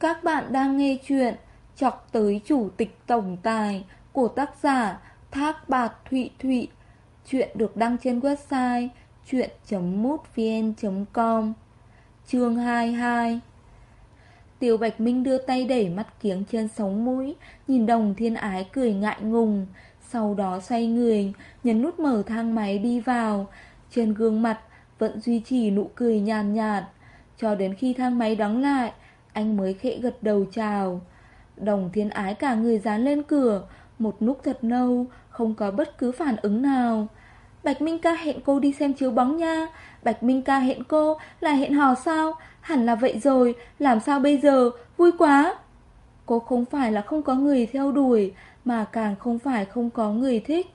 Các bạn đang nghe chuyện Chọc tới chủ tịch tổng tài của tác giả Thác Bạt Thụy Thụy. Chuyện được đăng trên website chuyện.mútvn.com Chương 22 Tiêu Bạch Minh đưa tay đẩy mắt kiếng trên sống mũi, nhìn đồng thiên ái cười ngại ngùng. Sau đó xoay người, nhấn nút mở thang máy đi vào. Trên gương mặt vẫn duy trì nụ cười nhàn nhạt, nhạt. Cho đến khi thang máy đóng lại, anh mới khẽ gật đầu chào. Đồng thiên ái cả người dán lên cửa, một nút thật nâu, không có bất cứ phản ứng nào. Bạch Minh ca hẹn cô đi xem chiếu bóng nha. Bạch Minh ca hẹn cô là hẹn hò sao? Hẳn là vậy rồi, làm sao bây giờ? Vui quá! Cô không phải là không có người theo đuổi, mà càng không phải không có người thích.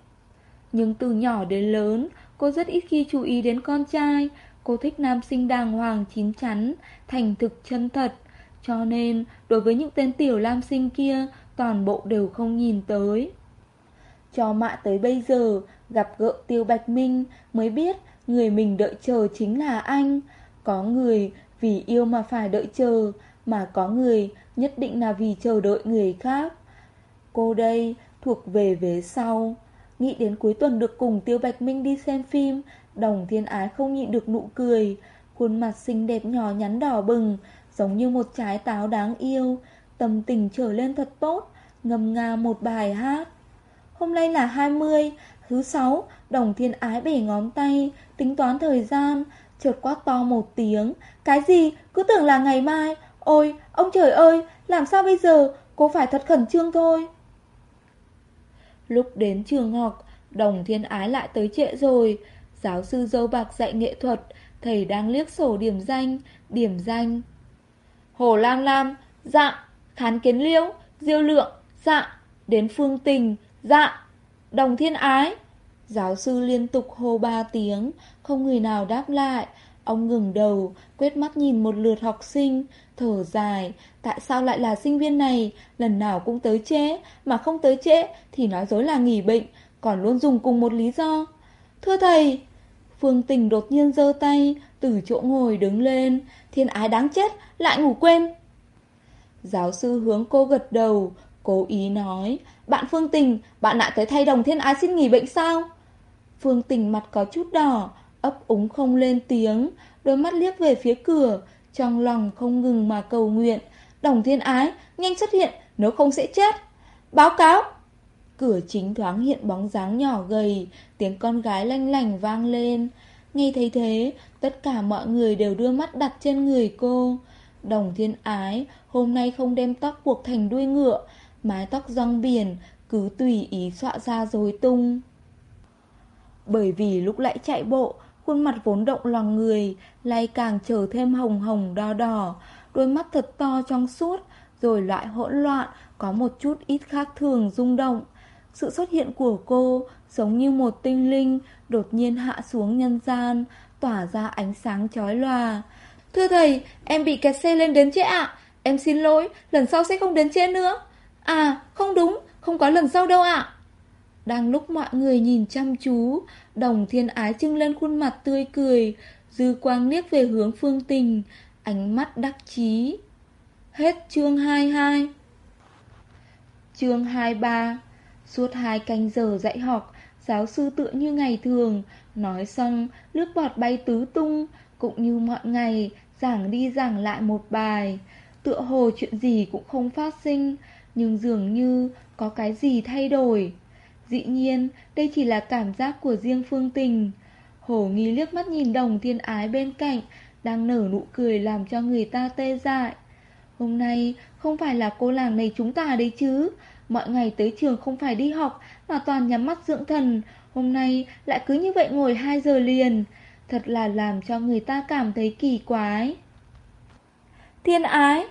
Nhưng từ nhỏ đến lớn, cô rất ít khi chú ý đến con trai. Cô thích nam sinh đàng hoàng chín chắn, thành thực chân thật. Cho nên, đối với những tên tiểu lam sinh kia, toàn bộ đều không nhìn tới. Cho mạ tới bây giờ, gặp gỡ Tiêu Bạch Minh mới biết người mình đợi chờ chính là anh. Có người vì yêu mà phải đợi chờ, mà có người nhất định là vì chờ đợi người khác. Cô đây thuộc về vế sau. Nghĩ đến cuối tuần được cùng Tiêu Bạch Minh đi xem phim, đồng thiên ái không nhịn được nụ cười. Khuôn mặt xinh đẹp nhỏ nhắn đỏ bừng, giống như một trái táo đáng yêu, tâm tình trở lên thật tốt, ngâm nga một bài hát. Hôm nay là 20, thứ sáu, đồng thiên ái bể ngón tay, tính toán thời gian, chợt quát to một tiếng. Cái gì? Cứ tưởng là ngày mai. Ôi, ông trời ơi, làm sao bây giờ? Cô phải thật khẩn trương thôi. Lúc đến trường học, đồng thiên ái lại tới trễ rồi. Giáo sư dâu bạc dạy nghệ thuật, thầy đang liếc sổ điểm danh, điểm danh. Hồ Lam Lam, dạ, Khán Kiến Liễu, Diêu Lượng, dạ, đến Phương Tình, dạ, Đồng Thiên Ái. Giáo sư liên tục hô ba tiếng, không người nào đáp lại. Ông ngừng đầu, quét mắt nhìn một lượt học sinh, thở dài, tại sao lại là sinh viên này, lần nào cũng tới trễ, mà không tới trễ thì nói dối là nghỉ bệnh, còn luôn dùng cùng một lý do. Thưa thầy, Phương Tình đột nhiên giơ tay, từ chỗ ngồi đứng lên, thiên ái đáng chết, lại ngủ quên. Giáo sư hướng cô gật đầu, cố ý nói, bạn Phương Tình, bạn lại tới thay đồng thiên ái xin nghỉ bệnh sao? Phương Tình mặt có chút đỏ, ấp úng không lên tiếng, đôi mắt liếc về phía cửa, trong lòng không ngừng mà cầu nguyện. Đồng thiên ái, nhanh xuất hiện, nếu không sẽ chết. Báo cáo! Cửa chính thoáng hiện bóng dáng nhỏ gầy, tiếng con gái lanh lành vang lên. Nghe thấy thế, tất cả mọi người đều đưa mắt đặt trên người cô. Đồng thiên ái, hôm nay không đem tóc buộc thành đuôi ngựa, mái tóc rong biển, cứ tùy ý xọa ra rối tung. Bởi vì lúc lại chạy bộ, khuôn mặt vốn động lòng người, lại càng trở thêm hồng hồng đỏ đỏ, đôi mắt thật to trong suốt, rồi loại hỗn loạn, có một chút ít khác thường rung động. Sự xuất hiện của cô giống như một tinh linh đột nhiên hạ xuống nhân gian, tỏa ra ánh sáng chói lòa. Thưa thầy, em bị kẹt xe lên đến trễ ạ. Em xin lỗi, lần sau sẽ không đến trễ nữa. À, không đúng, không có lần sau đâu ạ. Đang lúc mọi người nhìn chăm chú, đồng thiên ái trưng lên khuôn mặt tươi cười, dư quang liếc về hướng phương tình, ánh mắt đắc chí. Hết chương 22 Chương 23 Suốt hai canh giờ dạy học, giáo sư tựa như ngày thường, nói xong, nước bọt bay tứ tung, cũng như mọi ngày, giảng đi giảng lại một bài. Tựa hồ chuyện gì cũng không phát sinh, nhưng dường như có cái gì thay đổi. Dĩ nhiên, đây chỉ là cảm giác của riêng phương tình. Hổ nghi liếc mắt nhìn đồng thiên ái bên cạnh, đang nở nụ cười làm cho người ta tê dại. Hôm nay không phải là cô làng này chúng ta đấy chứ, Mọi ngày tới trường không phải đi học, Mà toàn nhắm mắt dưỡng thần. Hôm nay lại cứ như vậy ngồi 2 giờ liền. Thật là làm cho người ta cảm thấy kỳ quái. Thiên ái.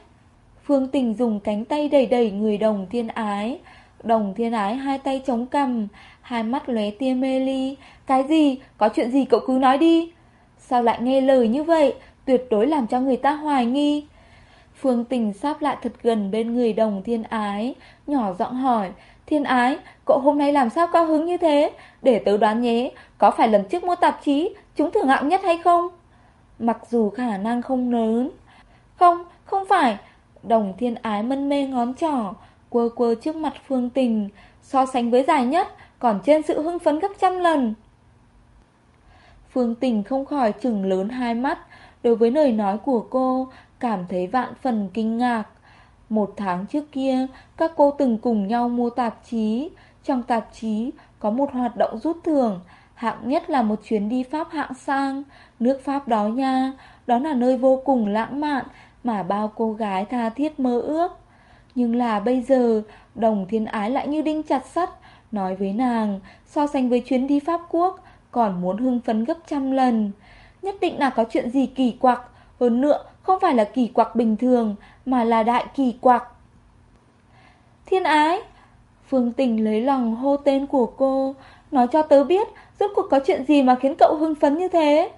Phương Tình dùng cánh tay đẩy đẩy người đồng thiên ái. Đồng thiên ái hai tay chống cằm, Hai mắt lóe tia mê ly. Cái gì? Có chuyện gì cậu cứ nói đi. Sao lại nghe lời như vậy? Tuyệt đối làm cho người ta hoài nghi. Phương Tình sáp lại thật gần bên người đồng thiên ái, nhỏ giọng hỏi, thiên ái, cậu hôm nay làm sao cao hứng như thế? Để tớ đoán nhé, có phải lần trước mua tạp chí, chúng thưởng hạng nhất hay không? Mặc dù khả năng không lớn. Không, không phải, Đồng thiên ái mân mê ngón trỏ, quơ quơ trước mặt phương tình, so sánh với dài nhất, còn trên sự hưng phấn gấp trăm lần. Phương tình không khỏi chừng lớn hai mắt, đối với lời nói của cô, cảm thấy vạn phần kinh ngạc. Một tháng trước kia, các cô từng cùng nhau mua tạp chí. Trong tạp chí có một hoạt động rút thưởng, hạng nhất là một chuyến đi Pháp hạng sang. Nước Pháp đó nha, đó là nơi vô cùng lãng mạn mà bao cô gái tha thiết mơ ước. Nhưng là bây giờ, đồng thiên ái lại như đinh chặt sắt, nói với nàng, so sánh với chuyến đi Pháp Quốc, còn muốn hưng phấn gấp trăm lần. Nhất định là có chuyện gì kỳ quặc, hơn nữa không phải là kỳ quặc bình thường, mà là đại kỳ quặc. Thiên ái, Phương Tình lấy lòng hô tên của cô, nói cho tớ biết rốt cuộc có chuyện gì mà khiến cậu hưng phấn như thế.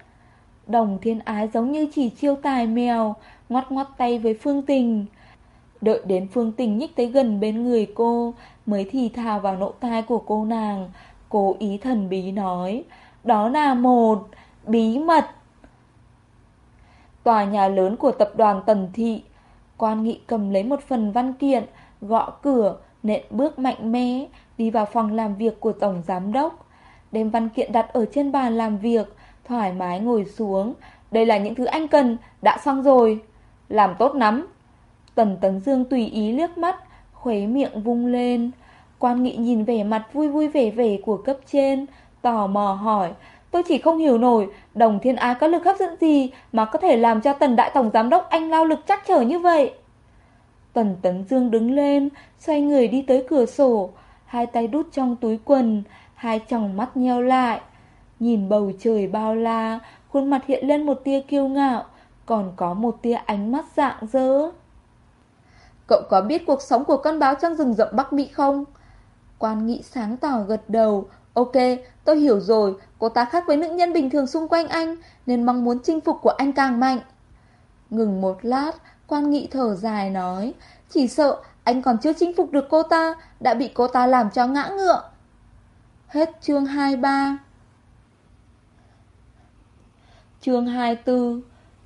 Đồng thiên ái giống như chỉ chiêu tài mèo, ngoắt ngoắt tay với Phương Tình. Đợi đến Phương Tình nhích tới gần bên người cô, mới thì thào vào nỗ tai của cô nàng. Cô ý thần bí nói, đó là một bí mật. Tòa nhà lớn của tập đoàn Tần Thị, quan nghị cầm lấy một phần văn kiện, gõ cửa, nện bước mạnh mẽ, đi vào phòng làm việc của Tổng Giám Đốc. Đem văn kiện đặt ở trên bàn làm việc, thoải mái ngồi xuống. Đây là những thứ anh cần, đã xong rồi. Làm tốt lắm. Tần Tấn Dương tùy ý liếc mắt, khuấy miệng vung lên. Quan nghị nhìn vẻ mặt vui vui vẻ vẻ của cấp trên, tò mò hỏi. Tôi chỉ không hiểu nổi, đồng thiên ái có lực hấp dẫn gì mà có thể làm cho tần đại tổng giám đốc anh lao lực chắc trở như vậy. Tần Tấn Dương đứng lên, xoay người đi tới cửa sổ, hai tay đút trong túi quần, hai tròng mắt nheo lại. Nhìn bầu trời bao la, khuôn mặt hiện lên một tia kiêu ngạo, còn có một tia ánh mắt dạng dỡ. Cậu có biết cuộc sống của con báo trong rừng rậm Bắc Mỹ không? Quan nghị sáng tỏ gật đầu. Ok, tôi hiểu rồi, cô ta khác với nữ nhân bình thường xung quanh anh, nên mong muốn chinh phục của anh càng mạnh. Ngừng một lát, quan nghị thở dài nói, chỉ sợ anh còn chưa chinh phục được cô ta, đã bị cô ta làm cho ngã ngựa. Hết chương 23 Chương 24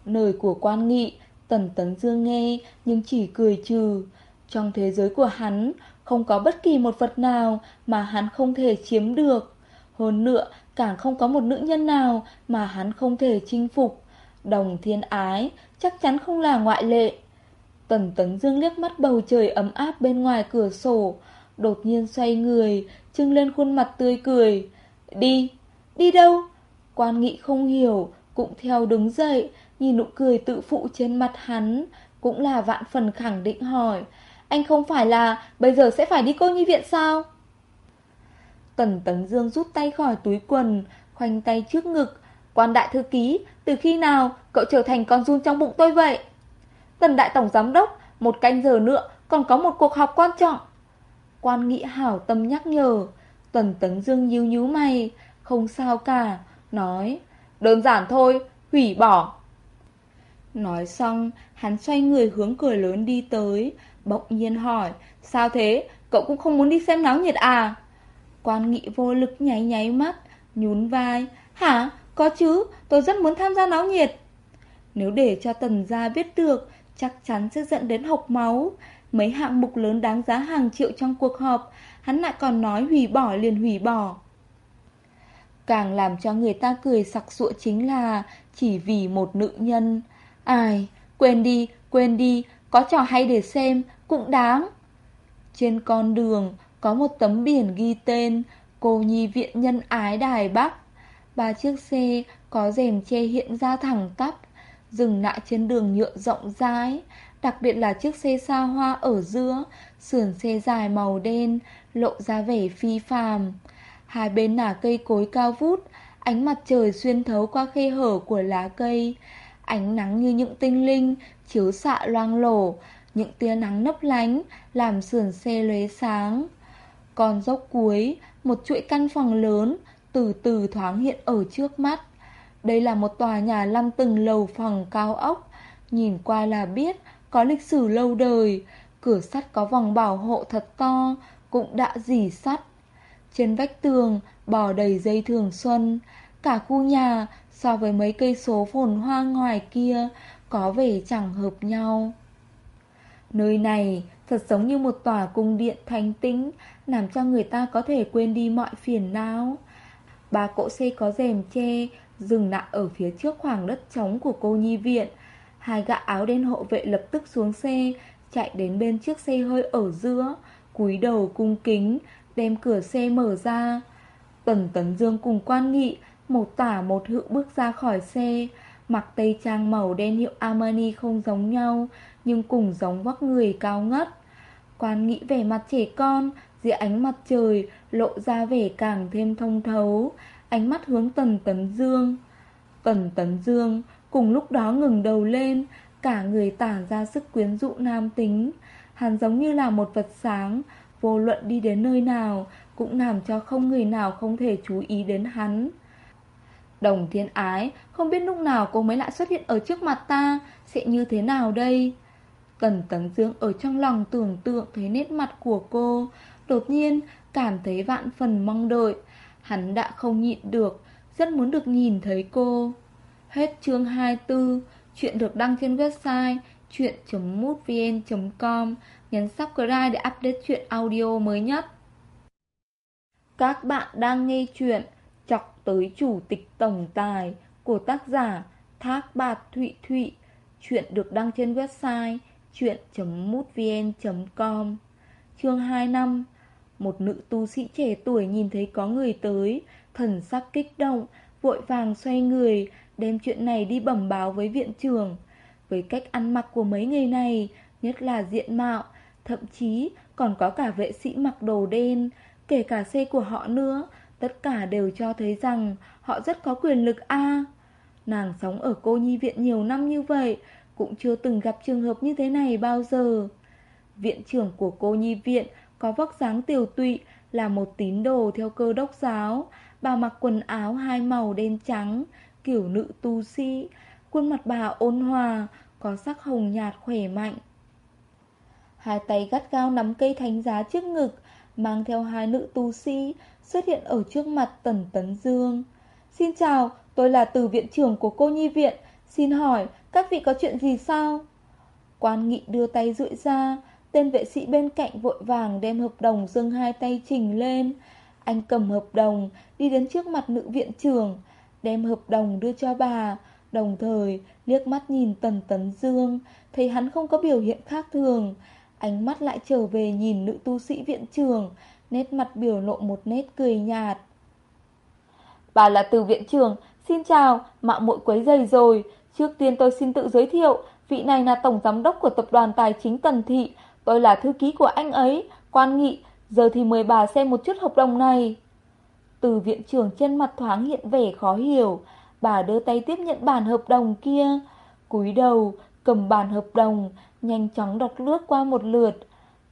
Lời của quan nghị Tần Tấn Dương nghe nhưng chỉ cười trừ Trong thế giới của hắn không có bất kỳ một vật nào Mà hắn không thể chiếm được. Hơn nữa càng không có một nữ nhân nào Mà hắn không thể chinh phục. Đồng thiên ái Chắc chắn không là ngoại lệ. Tần Tấn Dương liếc mắt bầu trời ấm áp bên ngoài cửa sổ Đột nhiên xoay người Trưng lên khuôn mặt tươi cười. Đi, đi đâu? Quan nghị không hiểu Cũng theo đứng dậy Nhìn nụ cười tự phụ trên mặt hắn Cũng là vạn phần khẳng định hỏi anh không phải là Bây giờ sẽ phải đi cô nhi viện sao? Tần Tấn Dương rút tay khỏi túi quần Khoanh tay trước ngực. Quan đại thư ký Từ khi nào cậu trở thành con run trong bụng tôi vậy? Tần đại tổng giám đốc Một canh giờ nữa còn có một cuộc họp quan trọng. Quan nghị hảo tâm nhắc nhở. Tần Tấn Dương nhíu nhíu mày Không sao cả Nói Đơn giản thôi Hủy bỏ. Nói xong, hắn xoay người hướng cửa lớn đi tới, bỗng nhiên hỏi, sao thế, cậu cũng không muốn đi xem náo nhiệt à? Quan nghị vô lực nháy nháy mắt, nhún vai, hả, có chứ, tôi rất muốn tham gia náo nhiệt. Nếu để cho tần gia biết được, chắc chắn sẽ dẫn đến hộc máu. Mấy hạng mục lớn đáng giá hàng triệu trong cuộc họp, hắn lại còn nói hủy bỏ liền hủy bỏ. Càng làm cho người ta cười sặc sụa chính là chỉ vì một nữ nhân. Ai, quên đi, quên đi, có trò hay để xem, cũng đáng. Trên con đường có một tấm biển ghi tên Cô Nhi Viện Nhân Ái Đài Bắc. Ba chiếc xe có rèm che hiện ra thẳng tắp, dừng lại trên đường nhựa rộng rãi. Đặc biệt là chiếc xe xa hoa ở giữa, sườn xe dài màu đen, lộ ra vẻ phi phàm. Hai bên là cây cối cao vút, ánh mặt trời xuyên thấu qua khe hở của lá cây, Ánh nắng như những tinh linh chiếu xạ loang lổ, những tia nắng nấp lánh làm sườn xe lóe sáng. Còn dốc cuối, một chuỗi căn phòng lớn từ từ thoáng hiện ở trước mắt. Đây là một tòa nhà lăm tầng lầu phòng cao ốc, nhìn qua là biết có lịch sử lâu đời, cửa sắt có vòng bảo hộ thật to, cũng đã dì sắt. Trên vách tường bò đầy dây thường xuân, cả khu nhà so với mấy cây số phồn hoa ngoài kia có vẻ chẳng hợp nhau. Nơi này thật giống như một tòa cung điện thanh tĩnh, làm cho người ta có thể quên đi mọi phiền não. Ba cỗ xe có rèm che, dừng lại ở phía trước khoảng đất trống của cô nhi viện. Hai gã áo đen hộ vệ lập tức xuống xe, chạy đến bên chiếc xe hơi ở giữa, cúi đầu cung kính, đem cửa xe mở ra. Tần Tấn Dương cùng quan nghị, một tả một hữu bước ra khỏi xe, mặc tây trang màu đen hiệu Armani không giống nhau, nhưng cùng giống vóc người cao ngất. Quan nghĩ về mặt trẻ con, dưới ánh mặt trời, lộ ra vẻ càng thêm thông thấu, ánh mắt hướng Tần Tấn Dương. Tần Tấn Dương cùng lúc đó ngừng đầu lên, cả người tản ra sức quyến rũ nam tính. Hắn giống như là một vật sáng, vô luận đi đến nơi nào, cũng làm cho không người nào không thể chú ý đến hắn. Đồng thiên ái, không biết lúc nào cô mới lại xuất hiện ở trước mặt ta, sẽ như thế nào đây? Tần Tấn Dương ở trong lòng tưởng tượng thấy nét mặt của cô, đột nhiên cảm thấy vạn phần mong đợi. Hắn đã không nhịn được, rất muốn được nhìn thấy cô. Hết chương 24, chuyện được đăng trên website chuyện.mútvn.com, nhấn subscribe để update chuyện audio mới nhất. Các bạn đang nghe chuyện Chọc tới chủ tịch tổng tài của tác giả Thác Bạt Thụy Thụy. Chuyện được đăng trên website chuyện.mútvn.com Chương 2 năm Một nữ tu sĩ trẻ tuổi nhìn thấy có người tới, thần sắc kích động, vội vàng xoay người, đem chuyện này đi bẩm báo với viện trưởng. Với cách ăn mặc của mấy người này, nhất là diện mạo, thậm chí còn có cả vệ sĩ mặc đồ đen, kể cả xe của họ nữa, tất cả đều cho thấy rằng họ rất có quyền lực a. Nàng sống ở cô nhi viện nhiều năm như vậy, cũng chưa từng gặp trường hợp như thế này bao giờ. Viện trưởng của cô nhi viện có vóc dáng tiểu tụy, là một tín đồ theo cơ đốc giáo, bà mặc quần áo hai màu đen trắng, kiểu nữ tu sĩ, khuôn mặt bà ôn hòa, có sắc hồng nhạt khỏe mạnh. Hai tay gắt gao nắm cây thánh giá trước ngực, mang theo hai nữ tu sĩ, xuất hiện ở trước mặt Tần Tấn Dương. Xin chào, tôi là từ viện trưởng của cô nhi viện, xin hỏi các vị có chuyện gì sao? Quan nghị đưa tay rưỡi ra, tên vệ sĩ bên cạnh vội vàng đem hợp đồng dâng hai tay trình lên. Anh cầm hợp đồng, đi đến trước mặt nữ viện trưởng, đem hợp đồng đưa cho bà, đồng thời liếc mắt nhìn Tần Tấn Dương, thấy hắn không có biểu hiện khác thường. Ánh mắt lại trở về nhìn nữ tu sĩ viện trường, nét mặt biểu lộ một nét cười nhạt. Bà là từ viện trường, xin chào, mạo muội quấy dày rồi. Trước tiên tôi xin tự giới thiệu, vị này là tổng giám đốc của tập đoàn tài chính Tần Thị, tôi là thư ký của anh ấy, quan nghị, giờ thì mời bà xem một chút hợp đồng này. Từ viện trưởng trên mặt thoáng hiện vẻ khó hiểu, bà đưa tay tiếp nhận bản hợp đồng kia, cúi đầu, cầm bản hợp đồng, nhanh chóng đọc lướt qua một lượt,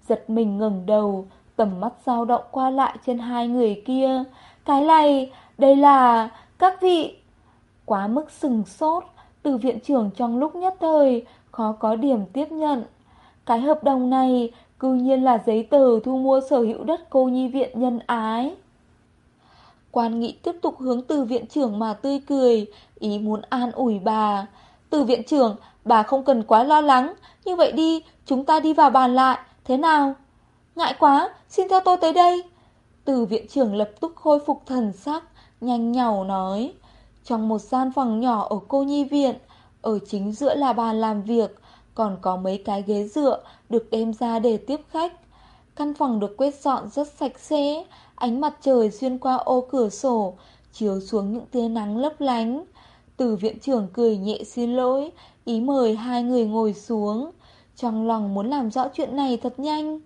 giật mình ngẩng đầu, tầm mắt dao động qua lại trên hai người kia. Cái này, đây là... các vị... Quá mức sừng sốt, từ viện trưởng trong lúc nhất thời, khó có điểm tiếp nhận. Cái hợp đồng này, cư nhiên là giấy tờ thu mua sở hữu đất cô nhi viện nhân ái. Quan nghị tiếp tục hướng từ viện trưởng mà tươi cười, ý muốn an ủi bà. Từ viện trưởng, bà không cần quá lo lắng, như vậy đi, chúng ta đi vào bàn lại, thế nào? Ngại quá, xin theo tôi tới đây. Từ viện trưởng lập tức khôi phục thần sắc, nhanh nhảu nói. Trong một gian phòng nhỏ ở cô nhi viện, ở chính giữa là bàn làm việc, còn có mấy cái ghế dựa được đem ra để tiếp khách. Căn phòng được quét dọn rất sạch sẽ, ánh mặt trời xuyên qua ô cửa sổ, chiếu xuống những tia nắng lấp lánh. Từ viện trưởng cười nhẹ xin lỗi, ý mời hai người ngồi xuống. Trong lòng muốn làm rõ chuyện này thật nhanh.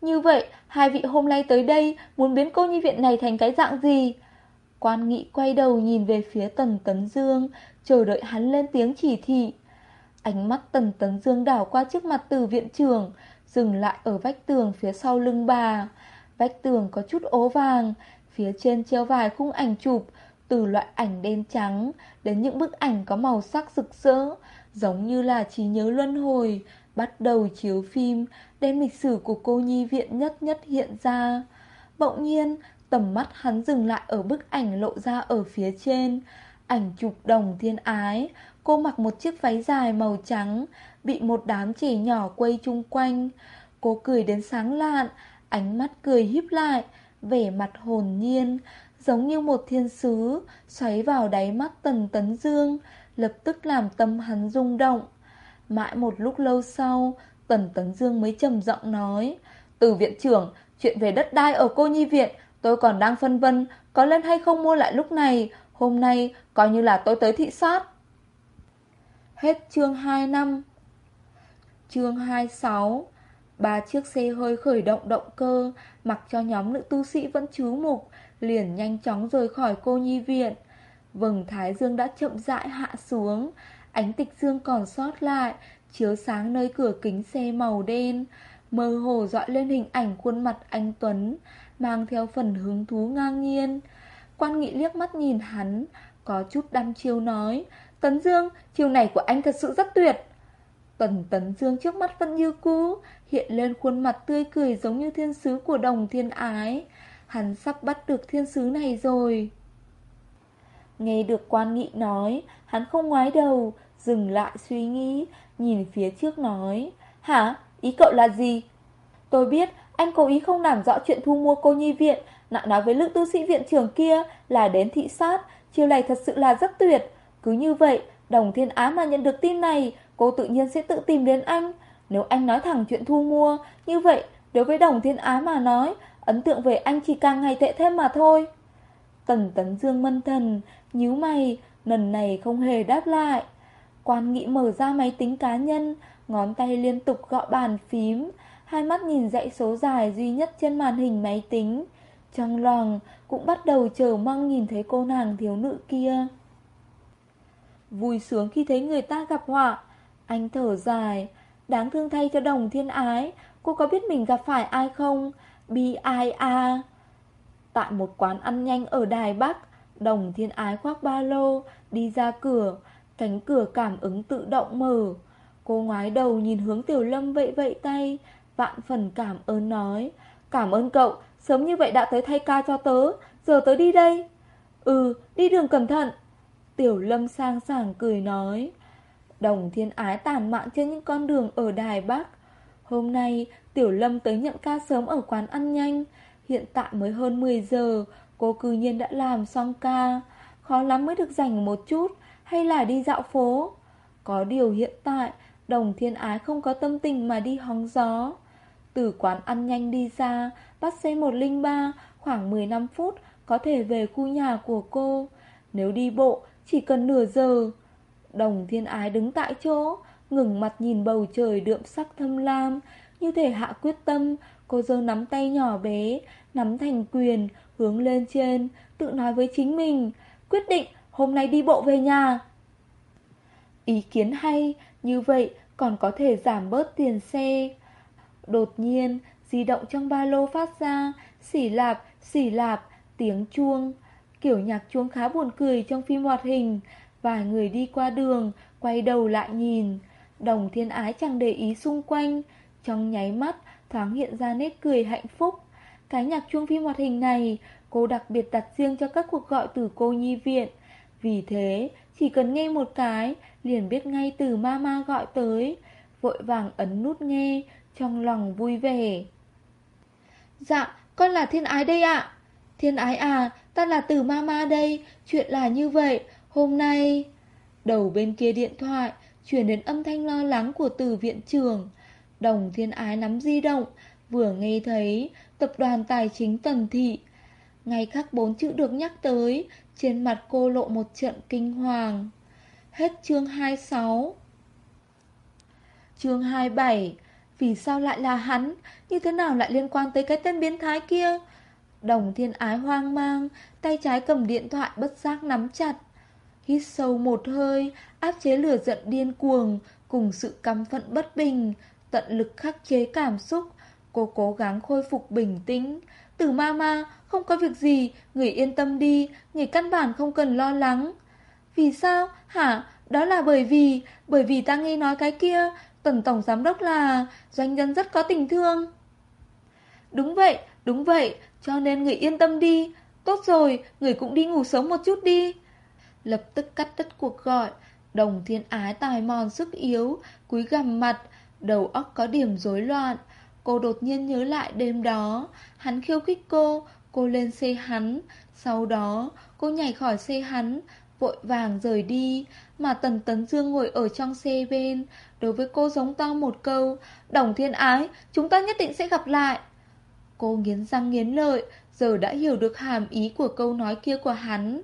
Như vậy, hai vị hôm nay tới đây muốn biến cô nhi viện này thành cái dạng gì? Quan nghị quay đầu nhìn về phía Tần Tấn Dương, chờ đợi hắn lên tiếng chỉ thị. Ánh mắt Tần Tấn Dương đảo qua trước mặt từ viện trưởng, dừng lại ở vách tường phía sau lưng bà. Vách tường có chút ố vàng, phía trên treo vài khung ảnh chụp, từ loại ảnh đen trắng đến những bức ảnh có màu sắc rực rỡ, giống như là trí nhớ luân hồi, bắt đầu chiếu phim, đem lịch sử của cô nhi viện nhất nhất hiện ra. Bỗng nhiên, tầm mắt hắn dừng lại ở bức ảnh lộ ra ở phía trên, ảnh chụp đồng thiên ái, Cô mặc một chiếc váy dài màu trắng, bị một đám trẻ nhỏ quay chung quanh. Cô cười đến sáng lạn, ánh mắt cười híp lại, vẻ mặt hồn nhiên, giống như một thiên sứ, xoáy vào đáy mắt Tần Tấn Dương, lập tức làm tâm hắn rung động. Mãi một lúc lâu sau, Tần Tấn Dương mới trầm giọng nói, từ viện trưởng, chuyện về đất đai ở cô nhi viện, tôi còn đang phân vân, có lên hay không mua lại lúc này, hôm nay coi như là tôi tới thị sát. Hết chương 2 năm Chương 26 Ba chiếc xe hơi khởi động động cơ Mặc cho nhóm nữ tu sĩ vẫn chú mục Liền nhanh chóng rời khỏi cô nhi viện. Vầng thái dương đã chậm rãi hạ xuống Ánh tịch dương còn sót lại Chiếu sáng nơi cửa kính xe màu đen. Mơ hồ dọi lên hình ảnh khuôn mặt anh Tuấn Mang theo phần hứng thú ngang nhiên. Quan nghị liếc mắt nhìn hắn Có chút đăm chiêu nói Tấn Dương, chiều này của anh thật sự rất tuyệt. Tần Tấn Dương trước mắt vẫn như cũ Hiện lên khuôn mặt tươi cười giống như thiên sứ của đồng thiên ái. Hắn sắp bắt được thiên sứ này rồi Nghe được quan nghị nói, Hắn không ngoái đầu, Dừng lại suy nghĩ, Nhìn phía trước nói, Hả? Ý cậu là gì? Tôi biết, anh cố ý không làm rõ chuyện thu mua cô nhi viện Nặng nói với lữ tư sĩ viện trưởng kia Là đến thị sát Chiều này thật sự là rất tuyệt Cứ như vậy, Đồng thiên á mà nhận được tin này, Cô tự nhiên sẽ tự tìm đến anh Nếu anh nói thẳng chuyện thu mua, Như vậy, đối với đồng thiên á mà nói Ấn tượng về anh chỉ càng ngày tệ thêm mà thôi. Tần tấn dương mân thần, nhíu mày, Lần này không hề đáp lại. Quan nghị mở ra máy tính cá nhân, Ngón tay liên tục gõ bàn phím, Hai mắt nhìn dãy số dài duy nhất trên màn hình máy tính. Trong lòng cũng bắt đầu chờ mong nhìn thấy cô nàng thiếu nữ kia. Vui sướng khi thấy người ta gặp họa. Anh thở dài. Đáng thương thay cho đồng thiên ái. Cô có biết mình gặp phải ai không? BIA Tại một quán ăn nhanh ở Đài Bắc, Đồng thiên ái khoác ba lô, Đi ra cửa, Cánh cửa cảm ứng tự động mở. Cô ngoái đầu nhìn hướng tiểu lâm vậy vậy tay, Vạn phần cảm ơn nói, Cảm ơn cậu, Sớm như vậy đã tới thay ca cho tớ, Giờ tớ đi đây. Ừ đi đường cẩn thận. Tiểu lâm sang sảng cười nói. Đồng thiên ái tàn mạn trên những con đường ở Đài Bắc Hôm nay, Tiểu lâm tới nhận ca sớm ở quán ăn nhanh. Hiện tại mới hơn 10 giờ, Cô cư nhiên đã làm xong ca. Khó lắm mới được dành một chút, Hay là đi dạo phố? Có điều hiện tại, Đồng thiên ái không có tâm tình mà đi hóng gió. Từ quán ăn nhanh đi ra, Bắt xe 103 Khoảng 15 phút, Có thể về khu nhà của cô. Nếu đi bộ, chỉ cần nửa giờ. Đồng thiên ái đứng tại chỗ Ngừng mặt nhìn bầu trời đượm sắc thâm lam. Như thể hạ quyết tâm Cô giơ nắm tay nhỏ bé Nắm thành quyền Hướng lên trên Tự nói với chính mình Quyết định hôm nay đi bộ về nhà. Ý kiến hay Như vậy còn có thể giảm bớt tiền xe. Đột nhiên Di động trong ba lô phát ra Xỉ lạp, xỉ lạp Tiếng chuông. Kiểu nhạc chuông khá buồn cười trong phim hoạt hình. Vài người đi qua đường Quay đầu lại nhìn. Đồng thiên ái chẳng để ý xung quanh, Trong nháy mắt thoáng hiện ra nét cười hạnh phúc. Cái nhạc chuông phim hoạt hình này, Cô đặc biệt đặt riêng cho các cuộc gọi từ cô nhi viện. Vì thế, Chỉ cần nghe một cái, Liền biết ngay từ mama gọi tới. Vội vàng ấn nút nghe, Trong lòng vui vẻ. Dạ con là thiên ái đây ạ. Thiên ái à Ta là từ mama đây, Chuyện là như vậy. Hôm nay, Đầu bên kia điện thoại Chuyển đến âm thanh lo lắng của từ viện trường, Đồng thiên ái nắm di động Vừa nghe thấy Tập đoàn tài chính tần thị. Ngay khắc bốn chữ được nhắc tới Trên mặt cô lộ một trận kinh hoàng. Hết chương 26 Chương 27 Vì sao lại là hắn? Như thế nào lại liên quan tới cái tên biến thái kia? Đồng thiên ái hoang mang Tay trái cầm điện thoại bất giác nắm chặt. Hít sâu một hơi Áp chế lửa giận điên cuồng Cùng sự căm phận bất bình Tận lực khắc chế cảm xúc. Cô cố gắng khôi phục bình tĩnh. Từ mama không có việc gì Người yên tâm đi Người căn bản không cần lo lắng. Vì sao? Hả? Đó là bởi vì Bởi vì ta nghe nói cái kia Tần tổng giám đốc là Doanh nhân rất có tình thương. Đúng vậy Đúng vậy cho nên người yên tâm đi. Tốt rồi, người cũng đi ngủ sớm một chút đi. Lập tức cắt đứt cuộc gọi. Đồng thiên ái tài mòn sức yếu, cúi gằm mặt, đầu óc có điểm rối loạn. Cô đột nhiên nhớ lại đêm đó, hắn khiêu khích cô, cô lên xe hắn. Sau đó, cô nhảy khỏi xe hắn, vội vàng rời đi, mà Tần Tấn Dương ngồi ở trong xe bên, đối với cô giống to một câu, Đồng thiên ái, chúng ta nhất định sẽ gặp lại. Cô nghiến răng nghiến lợi, giờ đã hiểu được hàm ý của câu nói kia của hắn.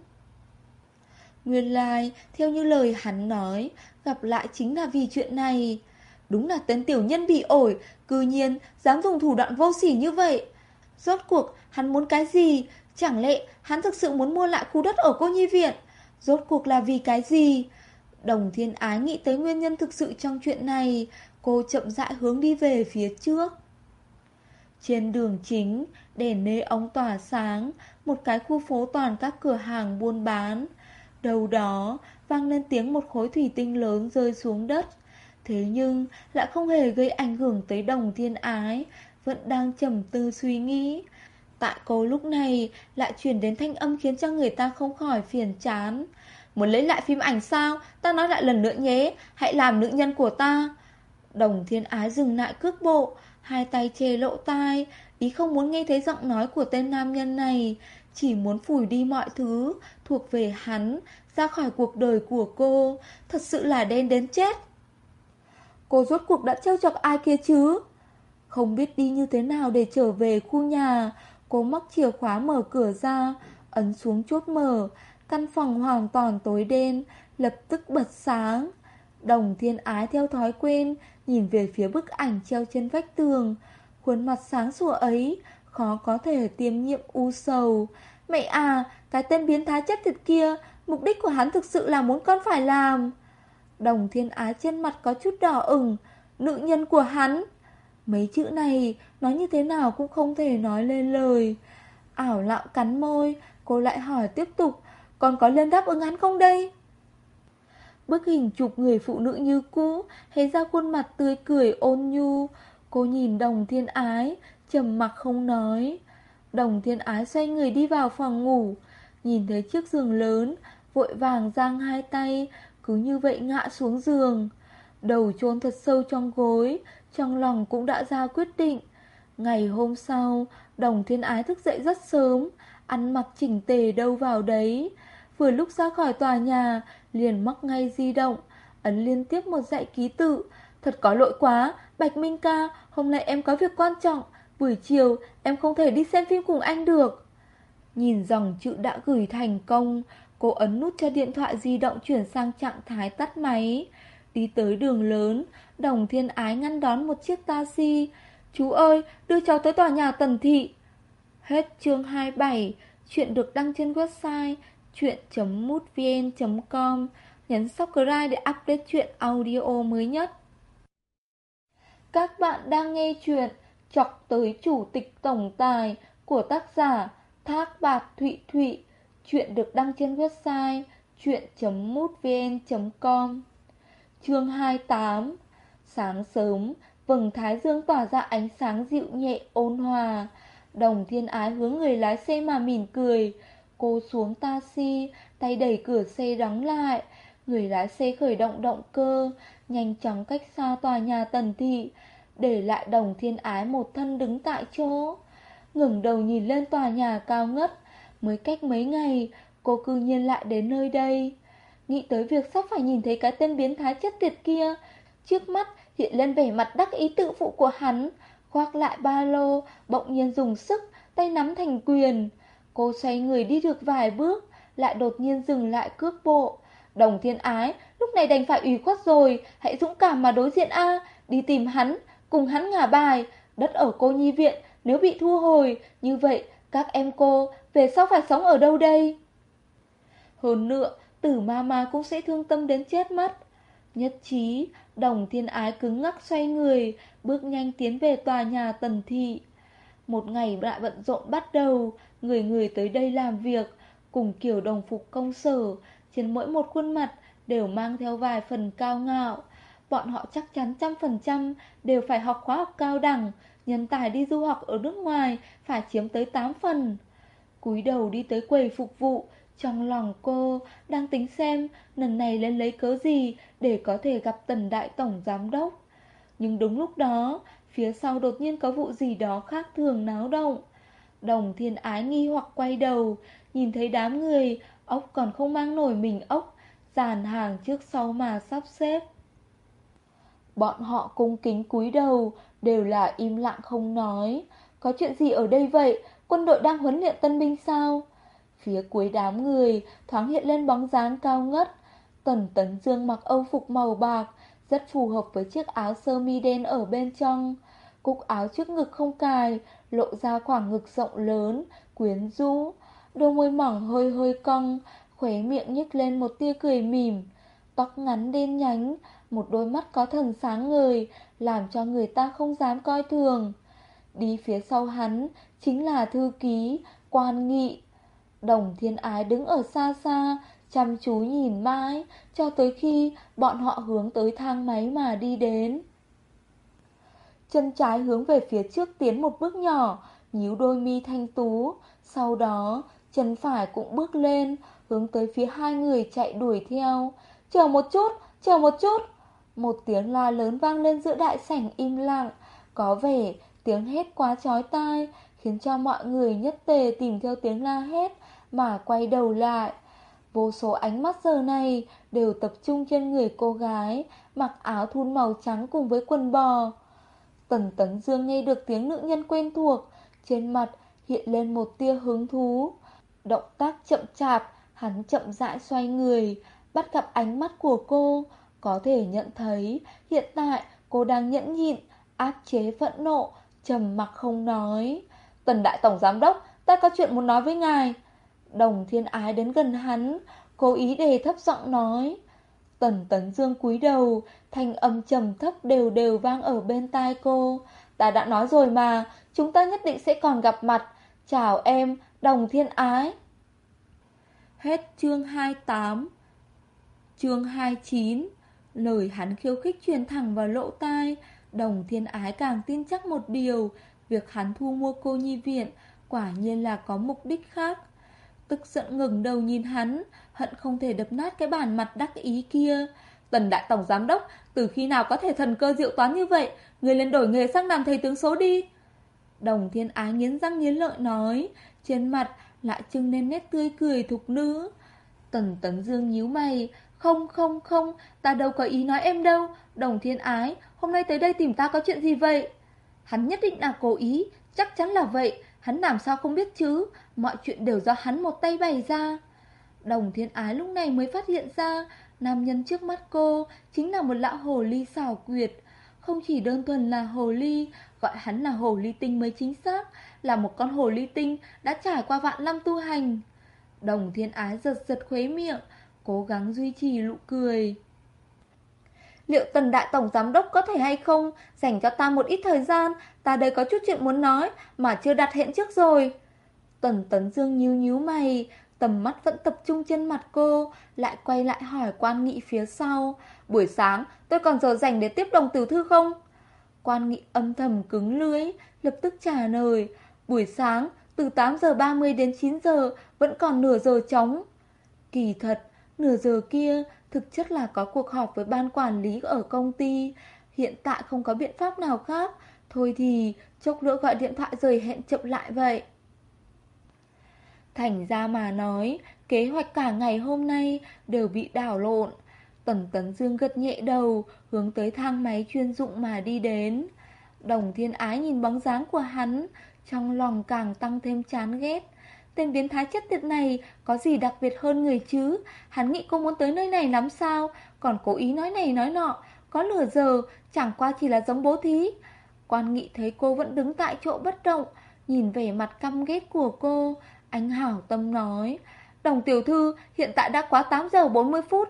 Nguyên lai, like, theo như lời hắn nói, gặp lại chính là vì chuyện này. Đúng là tên tiểu nhân bị ổi, cư nhiên dám dùng thủ đoạn vô sỉ như vậy. Rốt cuộc, hắn muốn cái gì? Chẳng lẽ hắn thực sự muốn mua lại khu đất ở cô nhi viện? Rốt cuộc là vì cái gì? Đồng thiên ái nghĩ tới nguyên nhân thực sự trong chuyện này, cô chậm rãi hướng đi về phía trước. Trên đường chính, đèn nê ống tỏa sáng, một cái khu phố toàn các cửa hàng buôn bán. Đầu đó, vang lên tiếng một khối thủy tinh lớn rơi xuống đất. Thế nhưng, lại không hề gây ảnh hưởng tới đồng thiên ái, vẫn đang trầm tư suy nghĩ. Tại cô lúc này, lại truyền đến thanh âm khiến cho người ta không khỏi phiền chán. Muốn lấy lại phim ảnh sao? Ta nói lại lần nữa nhé, hãy làm nữ nhân của ta. Đồng thiên ái dừng lại cước bộ, hai tay che lỗ tai, ý không muốn nghe thấy giọng nói của tên nam nhân này, chỉ muốn phủi đi mọi thứ thuộc về hắn, ra khỏi cuộc đời của cô, thật sự là đen đến chết. Cô rốt cuộc đã trêu chọc ai kia chứ? Không biết đi như thế nào để trở về khu nhà, cô móc chìa khóa mở cửa ra, ấn xuống chốt mở, căn phòng hoàn toàn tối đen, lập tức bật sáng. Đồng thiên ái theo thói quen, nhìn về phía bức ảnh treo trên vách tường. Khuôn mặt sáng sủa ấy, khó có thể tiêm nhiệm u sầu. Mẹ à, cái tên biến thái chết thiệt kia, mục đích của hắn thực sự là muốn con phải làm. Đồng thiên ái trên mặt có chút đỏ ửng, nữ nhân của hắn. Mấy chữ này, nói như thế nào cũng không thể nói lên lời. Ảo lạo cắn môi, cô lại hỏi tiếp tục, còn có lên đáp ứng hắn không đây? Bức hình chụp người phụ nữ như cũ, hay ra khuôn mặt tươi cười ôn nhu. Cô nhìn đồng thiên ái, trầm mặc không nói. Đồng thiên ái xoay người đi vào phòng ngủ, nhìn thấy chiếc giường lớn, vội vàng giang hai tay, cứ như vậy ngã xuống giường. Đầu chôn thật sâu trong gối, trong lòng cũng đã ra quyết định. Ngày hôm sau, đồng thiên ái thức dậy rất sớm, ăn mặc chỉnh tề đâu vào đấy. Vừa lúc ra khỏi tòa nhà, liền móc ngay di động, ấn liên tiếp một dãy ký tự. Thật có lỗi quá, Bạch Minh ca, hôm nay em có việc quan trọng, buổi chiều em không thể đi xem phim cùng anh được. Nhìn dòng chữ đã gửi thành công, cô ấn nút cho điện thoại di động chuyển sang trạng thái tắt máy. Đi tới đường lớn, đồng thiên ái ngăn đón một chiếc taxi. Chú ơi, đưa cháu tới tòa nhà tần thị. Hết chương 27, chuyện được đăng trên website chuyện.mútvn.com Nhấn subscribe để update chuyện audio mới nhất. Các bạn đang nghe chuyện Chọc tới chủ tịch tổng tài của tác giả Thác Bạt Thụy Thụy. Chuyện được đăng trên website chuyện.mútvn.com Chương 28 Sáng sớm, vầng thái dương tỏa ra ánh sáng dịu nhẹ ôn hòa. Đồng thiên ái hướng người lái xe mà mỉm cười. Cô xuống taxi, tay đẩy cửa xe đóng lại. Người lái xe khởi động động cơ, nhanh chóng cách xa tòa nhà tần thị, để lại đồng thiên ái một thân đứng tại chỗ ngẩng đầu nhìn lên tòa nhà cao ngất, mới cách mấy ngày, cô cư nhiên lại đến nơi đây. Nghĩ tới việc sắp phải nhìn thấy cái tên biến thái chất tiệt kia, trước mắt hiện lên vẻ mặt đắc ý tự phụ của hắn, khoác lại ba lô, bỗng nhiên dùng sức, tay nắm thành quyền. Cô xoay người đi được vài bước, lại đột nhiên dừng lại cước bộ. Đồng thiên ái, lúc này đành phải ủy khuất rồi, hãy dũng cảm mà đối diện A, đi tìm hắn, cùng hắn ngả bài, đất ở cô nhi viện, nếu bị thu hồi, như vậy các em cô về sau phải sống ở đâu đây? Hơn nữa, tử ma ma cũng sẽ thương tâm đến chết mất. Nhất trí, đồng thiên ái cứng ngắc xoay người, bước nhanh tiến về tòa nhà tần thị. Một ngày lại bận rộn bắt đầu, người người tới đây làm việc, cùng kiểu đồng phục công sở, trên mỗi một khuôn mặt đều mang theo vài phần cao ngạo. Bọn họ chắc chắn trăm phần trăm đều phải học khóa học cao đẳng, nhân tài đi du học ở nước ngoài phải chiếm tới 8 phần. cúi đầu đi tới quầy phục vụ, Trong lòng cô đang tính xem lần này lên lấy cớ gì để có thể gặp tần đại tổng giám đốc. Nhưng đúng lúc đó, phía sau đột nhiên có vụ gì đó khác thường náo động. Đồng thiên ái nghi hoặc quay đầu, nhìn thấy đám người, ốc còn không mang nổi mình ốc, dàn hàng trước sau mà sắp xếp. Bọn họ cung kính cúi đầu, đều là im lặng không nói. Có chuyện gì ở đây vậy? Quân đội đang huấn luyện tân binh sao? Phía cuối đám người thoáng hiện lên bóng dáng cao ngất. Tần Tấn Dương mặc âu phục màu bạc, rất phù hợp với chiếc áo sơ mi đen ở bên trong. Cúc áo trước ngực không cài, lộ ra khoảng ngực rộng lớn, quyến rũ. Đôi môi mỏng hơi hơi cong, khóe miệng nhếch lên một tia cười mỉm. Tóc ngắn đen nhánh, một đôi mắt có thần sáng ngời, làm cho người ta không dám coi thường. Đi phía sau hắn chính là thư ký, quan nghị. Đồng thiên ái đứng ở xa xa, chăm chú nhìn mãi, cho tới khi bọn họ hướng tới thang máy mà đi đến. Chân trái hướng về phía trước tiến một bước nhỏ, nhíu đôi mi thanh tú, sau đó chân phải cũng bước lên, hướng tới phía hai người chạy đuổi theo. Chờ một chút, chờ một chút. Một tiếng la lớn vang lên giữa đại sảnh im lặng, có vẻ tiếng hét quá chói tai, khiến cho mọi người nhất tề tìm theo tiếng la hét mà quay đầu lại. Vô số ánh mắt giờ này đều tập trung trên người cô gái, mặc áo thun màu trắng cùng với quần bò. Tần Tấn Dương nghe được tiếng nữ nhân quen thuộc, trên mặt hiện lên một tia hứng thú. Động tác chậm chạp, hắn chậm rãi xoay người, bắt gặp ánh mắt của cô, có thể nhận thấy hiện tại cô đang nhẫn nhịn, áp chế phẫn nộ, trầm mặc không nói. Tần Đại Tổng Giám Đốc, ta có chuyện muốn nói với ngài. Đồng thiên ái đến gần hắn, cố ý đề thấp giọng nói. Tần Tấn Dương cúi đầu, thanh âm trầm thấp đều đều vang ở bên tai cô. Ta đã nói rồi mà, chúng ta nhất định sẽ còn gặp mặt. Chào em, đồng thiên ái. Hết chương 28 Chương 29 Lời hắn khiêu khích truyền thẳng vào lỗ tai, Đồng thiên ái càng tin chắc một điều, Việc hắn thu mua cô nhi viện Quả nhiên là có mục đích khác. Tức giận ngừng đầu nhìn hắn, Hận không thể đập nát cái bản mặt đắc ý kia. Tần đại tổng giám đốc, Từ khi nào có thể thần cơ diệu toán như vậy? Người lên đổi nghề sang làm thầy tướng số đi. Đồng thiên ái nghiến răng nghiến lợi nói, Trên mặt lại trưng lên nét tươi cười thục nữ. Tần tấn dương nhíu mày không không không, Ta đâu có ý nói em đâu. Đồng thiên ái, Hôm nay tới đây tìm ta có chuyện gì vậy? Hắn nhất định là cố ý, Chắc chắn là vậy. Hắn làm sao không biết chứ? Mọi chuyện đều do hắn một tay bày ra. Đồng thiên ái lúc này mới phát hiện ra, Nam nhân trước mắt cô Chính là một lão hồ ly xảo quyệt. Không chỉ đơn thuần là hồ ly, Gọi hắn là hồ ly tinh mới chính xác, Là một con hồ ly tinh Đã trải qua vạn năm tu hành. Đồng thiên ái giật giật khuế miệng Cố gắng duy trì nụ cười. Liệu tần đại tổng giám đốc có thể hay không? Dành cho ta một ít thời gian. Ta đây có chút chuyện muốn nói, Mà chưa đặt hẹn trước rồi. Tần tấn dương nhíu nhíu mày, Tầm mắt vẫn tập trung trên mặt cô, Lại quay lại hỏi quan nghị phía sau. Buổi sáng, tôi còn giờ dành để tiếp đồng tiểu thư không? Quan nghị âm thầm cứng lưới Lập tức trả lời. Buổi sáng, từ 8 giờ 30 đến 9 giờ, Vẫn còn nửa giờ trống. Kỳ thật Nửa giờ kia thực chất là có cuộc họp với ban quản lý ở công ty Hiện tại không có biện pháp nào khác Thôi thì chốc nữa gọi điện thoại rời hẹn chậm lại vậy Thành ra mà nói, kế hoạch cả ngày hôm nay đều bị đảo lộn. Tần Tấn Dương gật nhẹ đầu, hướng tới thang máy chuyên dụng mà đi đến. Đồng thiên ái nhìn bóng dáng của hắn, trong lòng càng tăng thêm chán ghét. Tên biến thái chất tiệt này có gì đặc biệt hơn người chứ? Hắn nghĩ cô muốn tới nơi này lắm sao? Còn cố ý nói này nói nọ, có lửa giờ, chẳng qua chỉ là giống bố thí. Quan nghị thấy cô vẫn đứng tại chỗ bất động, nhìn vẻ mặt căm ghét của cô, anh hảo tâm nói Đồng tiểu thư hiện tại đã quá 8 giờ 40 phút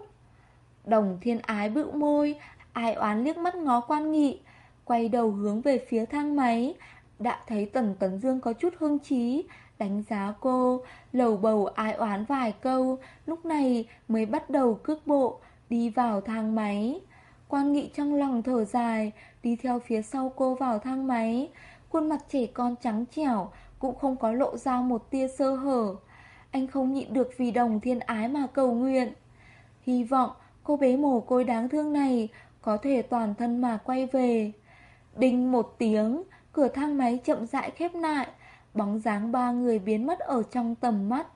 Đồng thiên ái bự môi Ai oán liếc mắt ngó quan nghị Quay đầu hướng về phía thang máy Đã thấy Tần Tấn Dương có chút hương trí Đánh giá cô Lầu bầu ai oán vài câu Lúc này mới bắt đầu cước bộ Đi vào thang máy Quan nghị trong lòng thở dài Đi theo phía sau cô vào thang máy Khuôn mặt trẻ con trắng trẻo cũng không có lộ ra một tia sơ hở. anh không nhịn được vì đồng thiên ái mà cầu nguyện. Hy vọng cô bé mồ côi đáng thương này có thể toàn thân mà quay về. Đinh một tiếng, cửa thang máy chậm rãi khép lại, bóng dáng ba người biến mất ở trong tầm mắt.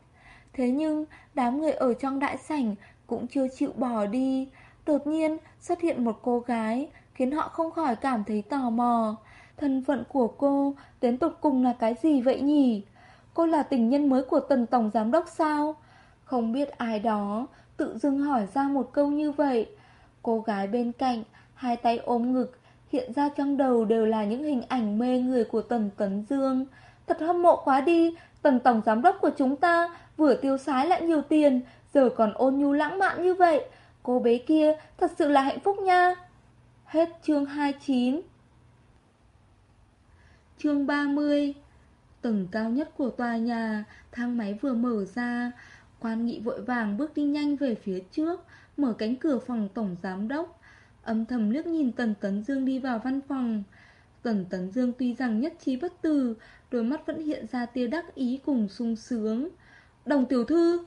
Thế nhưng, đám người ở trong đại sảnh cũng chưa chịu bỏ đi. Đột nhiên xuất hiện một cô gái, khiến họ không khỏi cảm thấy tò mò. Thân phận của cô đến tục cùng là cái gì vậy nhỉ? Cô là tình nhân mới của tần tổng giám đốc sao? Không biết ai đó tự dưng hỏi ra một câu như vậy. Cô gái bên cạnh, hai tay ôm ngực, hiện ra trong đầu đều là những hình ảnh mê người của Tần Tấn Dương. Thật hâm mộ quá đi, Tần Tổng Giám đốc của chúng ta vừa tiêu xái lại nhiều tiền, giờ còn ôn nhu lãng mạn như vậy. Cô bé kia thật sự là hạnh phúc nha. Hết chương 29 Chương 30 Tầng cao nhất của tòa nhà, thang máy vừa mở ra, quan nghị vội vàng bước đi nhanh về phía trước, mở cánh cửa phòng tổng giám đốc. Âm thầm liếc nhìn Tần Tấn Dương đi vào văn phòng. Tần Tấn Dương tuy rằng nhất trí bất từ, đôi mắt vẫn hiện ra tia đắc ý cùng sung sướng. Đồng tiểu thư,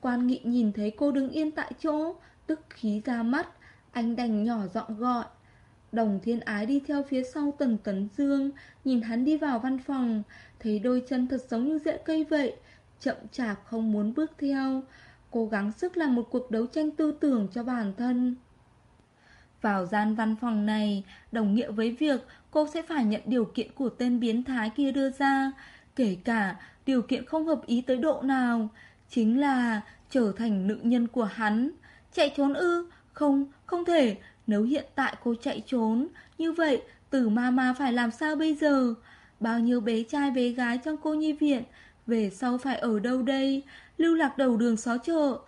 quan nghị nhìn thấy cô đứng yên tại chỗ, tức khí ra mắt, anh đành nhỏ giọng gọi. Đồng thiên ái đi theo phía sau Tần Tấn Dương, nhìn hắn đi vào văn phòng, thấy đôi chân thật giống như rễ cây vậy, chậm chạp không muốn bước theo, cố gắng sức làm một cuộc đấu tranh tư tưởng cho bản thân. Vào gian văn phòng này, đồng nghĩa với việc cô sẽ phải nhận điều kiện của tên biến thái kia đưa ra, kể cả điều kiện không hợp ý tới độ nào, chính là trở thành nữ nhân của hắn. Chạy trốn ư? Không, không thể, nếu hiện tại cô chạy trốn, như vậy tử ma ma phải làm sao bây giờ? Bao nhiêu bé trai bé gái trong cô nhi viện, về sau phải ở đâu đây? Lưu lạc đầu đường xó chợ.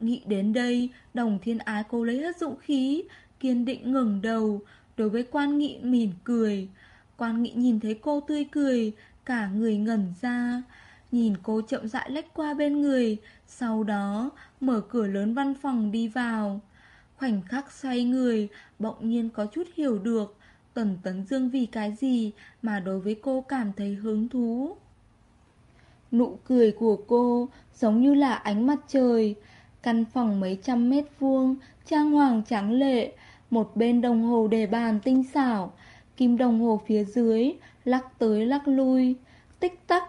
Nghĩ đến đây, đồng thiên ái cô lấy hết dũng khí, kiên định ngẩng đầu, đối với quan nghị mỉm cười. Quan nghị nhìn thấy cô tươi cười, cả người ngẩn ra. Nhìn cô chậm rãi lách qua bên người, sau đó mở cửa lớn văn phòng đi vào. Khoảnh khắc xoay người, bỗng nhiên có chút hiểu được Tần Tấn Dương vì cái gì mà đối với cô cảm thấy hứng thú. Nụ cười của cô giống như là ánh mặt trời. Căn phòng mấy trăm mét vuông, trang hoàng trắng lệ, một bên đồng hồ để bàn tinh xảo, kim đồng hồ phía dưới, lắc tới lắc lui, tích tắc.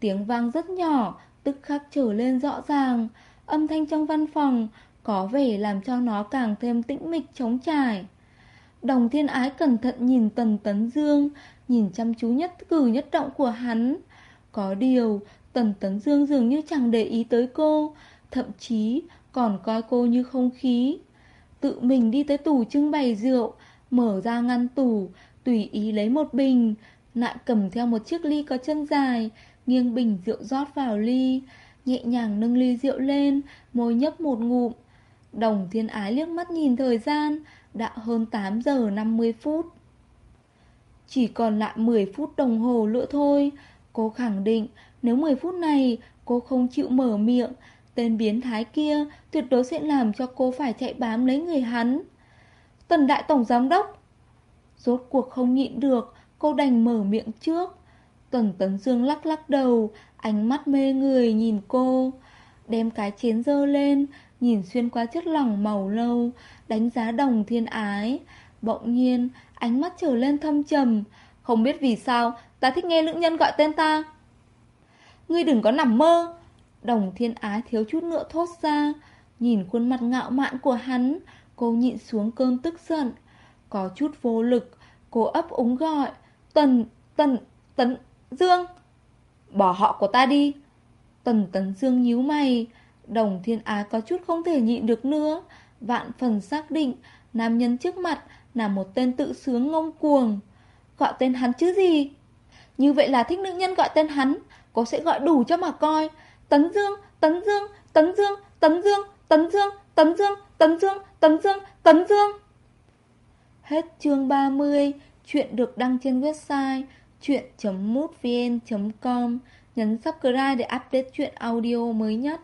Tiếng vang rất nhỏ, tức khắc trở lên rõ ràng. Âm thanh trong văn phòng có vẻ làm cho nó càng thêm tĩnh mịch trống trải. Đồng thiên ái cẩn thận nhìn Tần Tấn Dương, nhìn chăm chú nhất cử nhất động của hắn. Có điều, Tần Tấn Dương dường như chẳng để ý tới cô, thậm chí còn coi cô như không khí. Tự mình đi tới tủ trưng bày rượu, mở ra ngăn tủ, tùy ý lấy một bình, lại cầm theo một chiếc ly có chân dài, nghiêng bình rượu rót vào ly, nhẹ nhàng nâng ly rượu lên, môi nhấp một ngụm. Đồng thiên ái liếc mắt nhìn thời gian, đã hơn 8 giờ 50 phút. Chỉ còn lại 10 phút đồng hồ nữa thôi, cô khẳng định nếu 10 phút này cô không chịu mở miệng, tên biến thái kia tuyệt đối sẽ làm cho cô phải chạy bám lấy người hắn. Tần đại tổng giám đốc Rốt cuộc không nhịn được, cô đành mở miệng trước. Tần Tấn Dương lắc lắc đầu, ánh mắt mê người nhìn cô. Đem cái chén dơ lên, nhìn xuyên qua chất lỏng màu lâu, đánh giá đồng thiên ái. Bỗng nhiên, ánh mắt trở lên thâm trầm. Không biết vì sao, ta thích nghe lưỡng nhân gọi tên ta. Ngươi đừng có nằm mơ. Đồng thiên ái thiếu chút nữa thốt ra. Nhìn khuôn mặt ngạo mạn của hắn, cô nhịn xuống cơn tức giận. Có chút vô lực, cô ấp úng gọi. Tần, tần, tấn, dương. Bỏ họ của ta đi. Tần tấn dương nhíu mày. Đồng thiên ái có chút không thể nhịn được nữa. Vạn phần xác định, nam nhân trước mặt là một tên tự sướng ngông cuồng. Gọi tên hắn chứ gì? Như vậy là thích nữ nhân gọi tên hắn, cô sẽ gọi đủ cho mà coi. Tấn Dương, Tấn Dương, Tấn Dương, Tấn Dương, Tấn Dương, Tấn Dương, Tấn Dương, Tấn Dương, Tấn Dương. Hết chương 30, chuyện được đăng trên website chuyện.mútvn.com. Nhấn subscribe để update chuyện audio mới nhất.